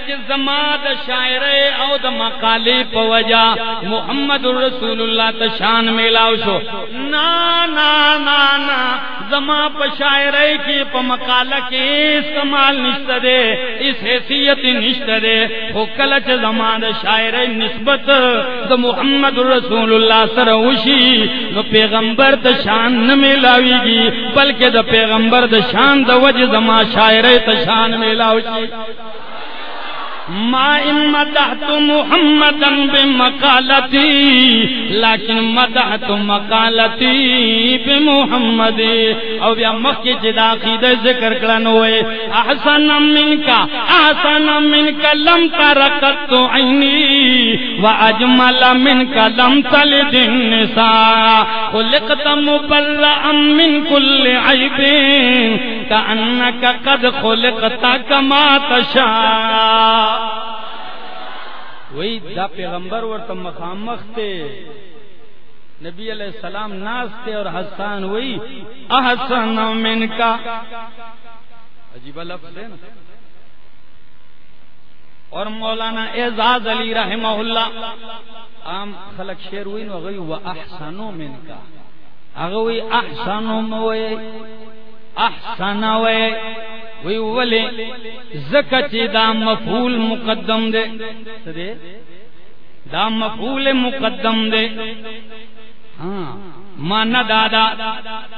کہ زماد شاعر او دا مقالی پوجا محمد رسول اللہ تشان میلاو شو۔ نا نا نا نا، زما پا شاعر کی پا مقالہ کی اس کمال نشت دے، اس حیثیت نشت دے۔ خو کلچ زمان شاعر نسبت دا محمد رسول اللہ سر وشی۔ نو پیغمبر دا شان نمیلاوی گی، بلکہ دا پیغمبر دا شان دا وجہ زما شاعر تشان میلاو شی ما ان مدحت محمدا بمقالتي، لكن مدحت مقالتي بمحمد. او بیا مخی چی دا عقیدہ ذکر کرنوے احسن منکا احسن منکا لم ترکت عینی، و اجمل منکا لم تلد النساء. خلقت مبرعا من کل عیبین کانکا قد خلقت کما تشاء. دا پیغمبر ورته مخامخ ته نبی علیہ السلام ناز تے اور حسان وہی احسن من کا عجیب لفظ ہے نا؟ اور مولانا اعزاز علی رحمہ اللہ، عام خلق شعر ہوئی نو، غی و احسنو من کا اغوی احسنو موی احسن وے وی ولے زکت دا مفعول مقدم دے دے دا مفعول مقدم دے۔ ہاں مانا دادا،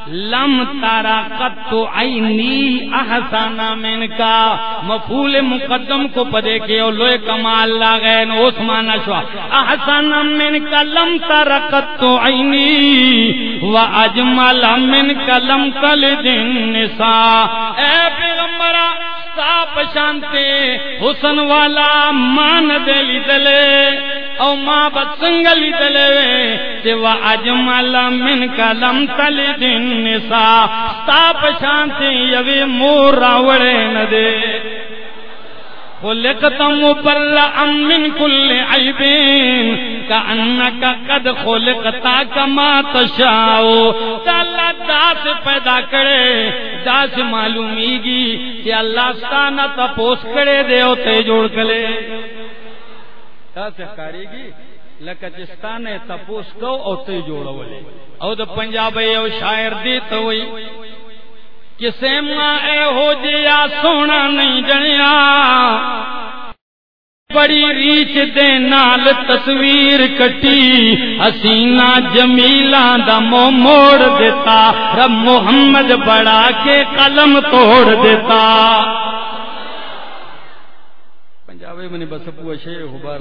لم تارا قط عینی احسان من کا۔ مفعول مقدم کو پدے کے او لوے کمال لا گئے اس مانا شوا۔ احسان من کا، لم تارا قط عینی۔ و اجمل من کا، لم تلد النساء اے پیغمبرا صاف پشانتے حسن والا مان دلی دلے او ما سنگلی دلے سوا اجمل من کلم تل دن نسا۔ صاف پشانتے یوی مور راوڑے ندے۔ خلقت مبرعا من كل عيب، كأنك قد خلقت كما تشاء. تعالی داس پیدا کرے، داس معلومی گی کہ اللہ ستانا تپوس کرے دے ہوتے جوڑ کلے تا سے کاری گی لکه چستانه تپوس کو او ته جوړولې او د پنجاب یو شاعر دی ته وای کسے ماں اے ہو جیا سونا نہیں جنیا۔ بڑی ریچ دے نال تصویر کٹی۔ حسینہ جمیلا دا مو موڑ دیتا۔ رب محمد بڑا کے قلم توڑ دیتا۔ پنجابی منی بس پو شے غبار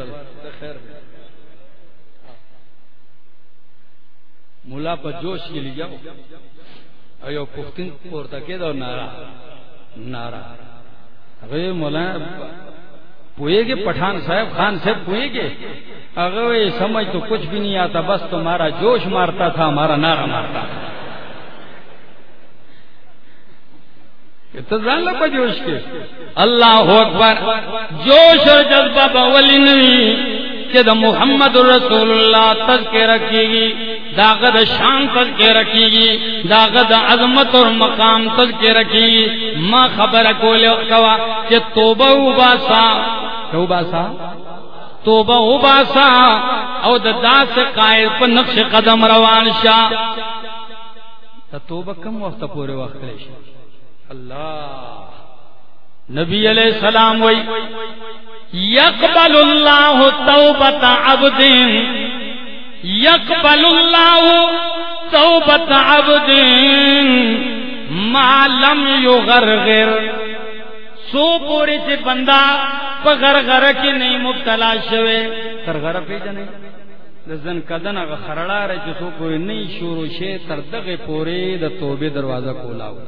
خیر۔ مولا پر جوش کے لیے جاؤ۔ ایو پختن پورتا کے دو نارا نارا۔ اگر مولانا پوئے گے پٹھان صاحب، خان صاحب پوئے گے اگر سمجھ تو کچھ بھی نہیں آتا، بس تمہارا جوش مارتا تھا ہمارا نعرہ مارتا۔ تھا لگا جوش کے۔ اللہ اکبر، جوش اور جذبہ بولی نہیں۔ کہ دا محمد رسول اللہ تذکر رکھے گی داغد شان تذکر رکھے گی داغد عظمت اور مقام تذکر رکھے گی ما خبر کو کوا کہ توبہ باسا توبہ سا توبہ باسا، او دا داس قائد پر نقش قدم روان شا۔ توبہ کم وقت پورے وقت لے شا اللہ نبی علیہ السلام وئی یقبل اللہ توبت عبد یقبل اللہ توبت عبد، ما لم یغرغر۔ سو پوری سے بندہ پغر غر کی نہیں مبتلا شوے۔ تر غر پی جنے دزن کدن اگا خرڑا رہے جو سو پوری نہیں شروع شے تر دغ پوری د توبے دروازہ کولاو۔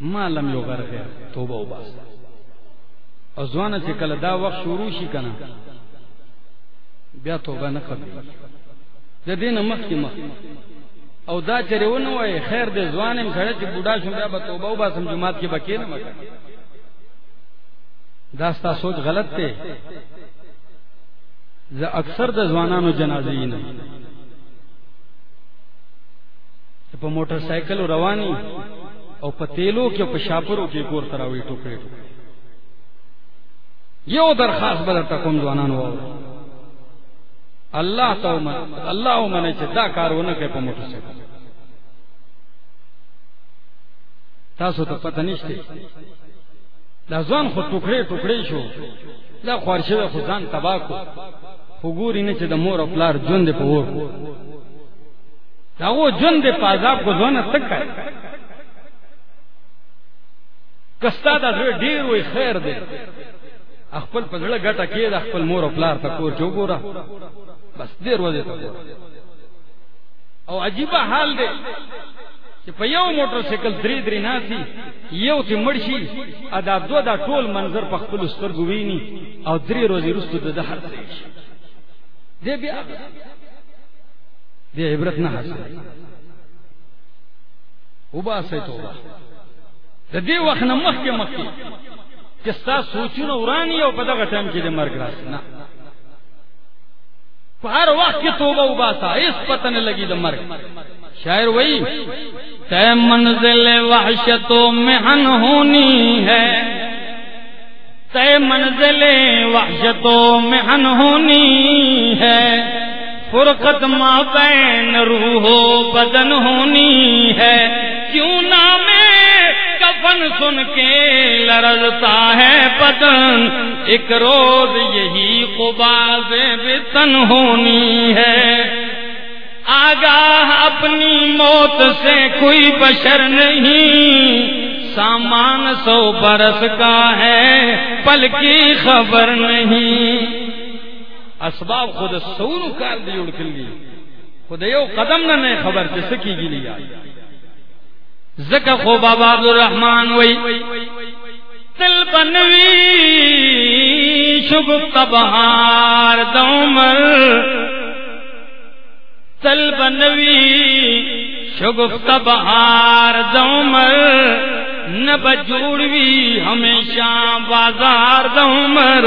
ما لم یغرغر، توبہ وباسا او ځوانه چې کله دا وخت شروع شي کنه، بیا توبه نه کوي. د دینه مخ کې مخ. او دا چرونه وای خیر دې ځوانم سره چې بوډا شوم، بیا به توبه او باسم جمعات کې بکې نه مګر دا ستا سوچ غلط ته ز اکثر د ځوانانو جنازې نه په موټر سایکل رواني او په تیلو کې په شاپرو کې کور تراوي ټوکړي ټوکړي یو درخواست بدر تکم زوانانو وو اللہ تو من اللہ من چې دا کارونه کوي په موټر سایکل. تاسو ته پته نشته. دا ځوان خو ټوکړې ټوکړې شو. دا خورشه خو ځان تبا کو خو ګوري نه چې د مور او پلار ژوند په ور دا و ژوند په عذاب کو ځوان تک کستا دا ډیر وي، خیر دی. خپل پزړه ګټه کې د خپل مور او پلار ته کور جو ګورا بس ډیر وځي ته او عجیب حال دی چې په یو موټر سایکل درې درې ناسي یو ته مرشي ادا دو دا ټول منظر په خپل سترګو ویني او درې ورځې وروسته د هر څه دې بیا دې عبرت نه حاصل. وبا سي توبه. د دې وخت نه مخکې مخکې چې تاسو سوچونه ورانی او په دغه ټیم کې د مرګ راشي نه ہر وقت کی توبہ اباسا اس پتہ نہیں لگی تو مر شاعر وہی طے منزل وحشتوں میں ان ہونی ہے۔ طے منزل وحشتوں میں ان ہونی ہے۔ فرقت ماں بین روح و بدن ہونی ہے۔ کیوں نام کفن سن کے لرزتا ہے بدن ایک روز یہی قباز بتن ہونی ہے۔ آگاہ اپنی موت سے کوئی بشر نہیں۔ سامان سو برس کا ہے، پل کی خبر نہیں۔ اسباب خود سونو کار دی اڑ خود یو قدم نہ نہیں خبر سے سکی گی لیا۔ زکا خو بابا عبد الرحمن وی. تل بنوی، شگفت بہار دومر تل بنوی، شگفت بہار دومر نب جوڑوی، ہمیشہ بازار دومر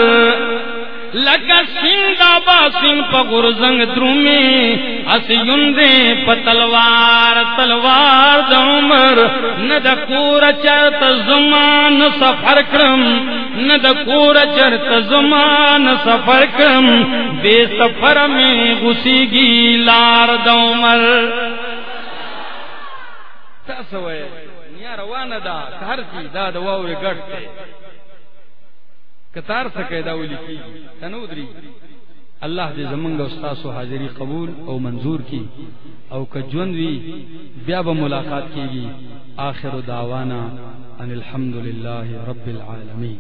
لگا سنگا با سنگ پگور زنگ درومی اس یندے پتلوار تلوار دمر ند کور چرت زمان سفر کرم ند کور چرت زمان سفر کرم، بے سفر میں گسی گی لار دومر تاسو ہے نیا روانه دا کار کی دا د واوري ګټ کتار سکے دا ولی کی تنودری اللہ دے زمنگ استاد و حاضری قبول او منظور کی او کجون وی بیا با ملاقات کی گی آخر دعوانا ان الحمدللہ رب العالمین.